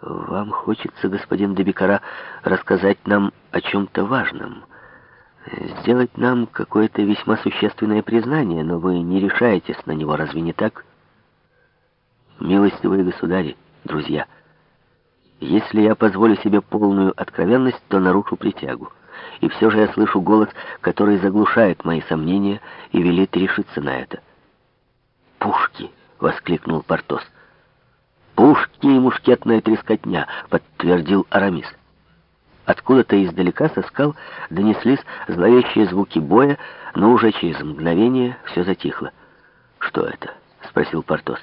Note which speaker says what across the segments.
Speaker 1: Вам хочется, господин Дебекара, рассказать нам о чем-то важном, сделать нам какое-то весьма существенное признание, но вы не решаетесь на него, разве не так? Милостивые государи, друзья, если я позволю себе полную откровенность, то нарушу притягу. И все же я слышу голос, который заглушает мои сомнения и велит решиться на это. «Пушки!» — воскликнул Портос. «Пушки и мушкетная трескотня», — подтвердил Арамис. Откуда-то издалека со скал донеслись зловещие звуки боя, но уже через мгновение все затихло. «Что это?» — спросил Портос.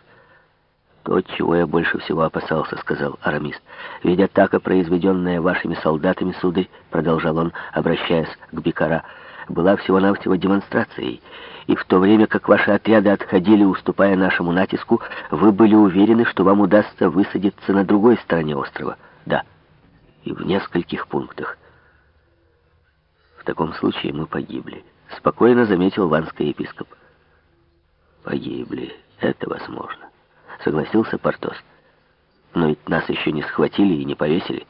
Speaker 1: «То, чего я больше всего опасался», — сказал Арамис. «Ведь атака, произведенная вашими солдатами, сударь, — продолжал он, обращаясь к Бекара, — была всего-навсего демонстрацией. И в то время, как ваши отряды отходили, уступая нашему натиску, вы были уверены, что вам удастся высадиться на другой стороне острова. Да, и в нескольких пунктах. В таком случае мы погибли», — спокойно заметил ванский епископ. «Погибли, это возможно» согласился Портос. Но ведь нас еще не схватили и не повесили.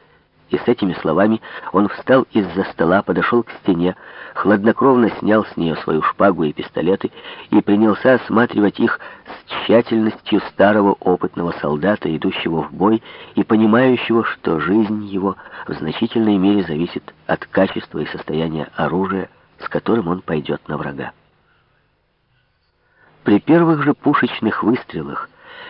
Speaker 1: И с этими словами он встал из-за стола, подошел к стене, хладнокровно снял с нее свою шпагу и пистолеты и принялся осматривать их с тщательностью старого опытного солдата, идущего в бой и понимающего, что жизнь его в значительной мере зависит от качества и состояния оружия, с которым он пойдет на врага. При первых же пушечных выстрелах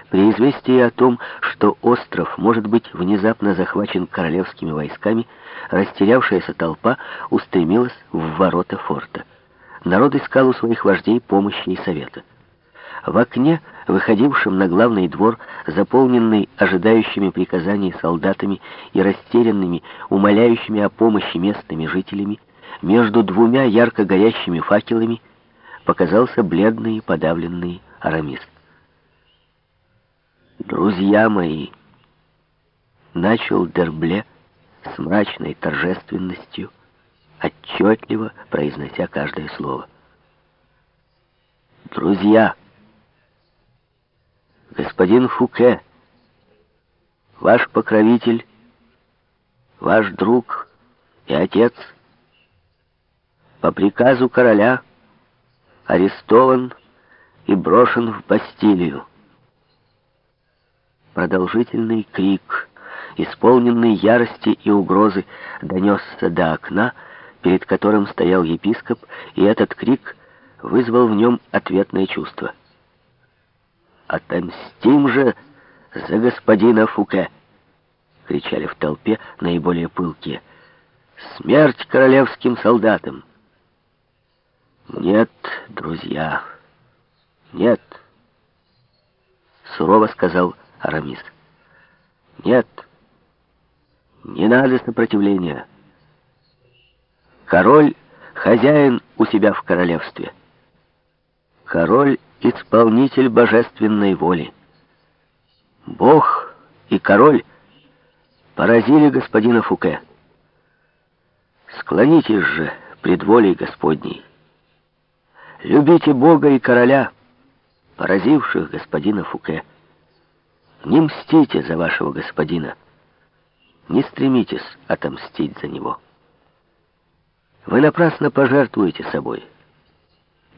Speaker 1: при известии о том, что остров может быть внезапно захвачен королевскими войсками, растерявшаяся толпа устремилась в ворота форта. Народ искал у своих вождей помощи и совета. В окне, выходившем на главный двор, заполненный ожидающими приказаний солдатами и растерянными, умоляющими о помощи местными жителями, между двумя ярко горящими факелами показался бледный и подавленный Арамис. «Друзья мои!» Начал Дербле с мрачной торжественностью, отчетливо произнося каждое слово. «Друзья! Господин Фуке, ваш покровитель, ваш друг и отец, по приказу короля арестован и брошен в Бастилию. Продолжительный крик, исполненный ярости и угрозы, донесся до окна, перед которым стоял епископ, и этот крик вызвал в нем ответное чувство. «Отомстим же за господина Фуке!» — кричали в толпе наиболее пылкие. «Смерть королевским солдатам!» «Нет, друзья, нет!» — сурово сказал Арамис. «Нет, не надо сопротивления. Король — хозяин у себя в королевстве. Король — исполнитель божественной воли. Бог и король поразили господина Фуке. Склонитесь же пред волей Господней. Любите Бога и короля, поразивших господина Фуке. Не мстите за вашего господина. Не стремитесь отомстить за него. Вы напрасно пожертвуете собой.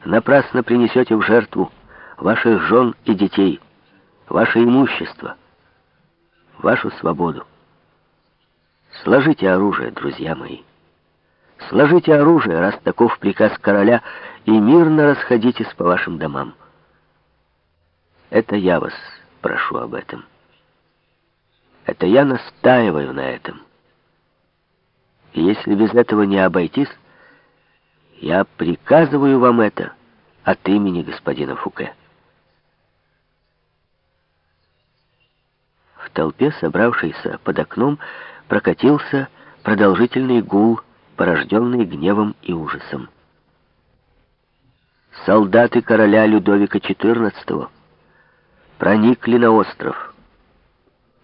Speaker 1: Напрасно принесете в жертву ваших жен и детей, ваше имущество, вашу свободу. Сложите оружие, друзья мои. Сложите оружие, раз таков приказ короля, и мирно расходитесь по вашим домам. Это я вас прошу об этом. Это я настаиваю на этом. И если без этого не обойтись, я приказываю вам это от имени господина Фуке. В толпе, собравшейся под окном, прокатился продолжительный гул, порожденный гневом и ужасом. Солдаты короля Людовика XIV проникли на остров,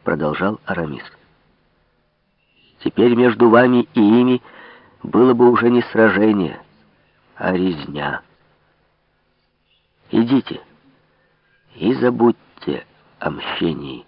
Speaker 1: продолжал Арамис. Теперь между вами и ими было бы уже не сражение, а резня. Идите и забудьте о мщении.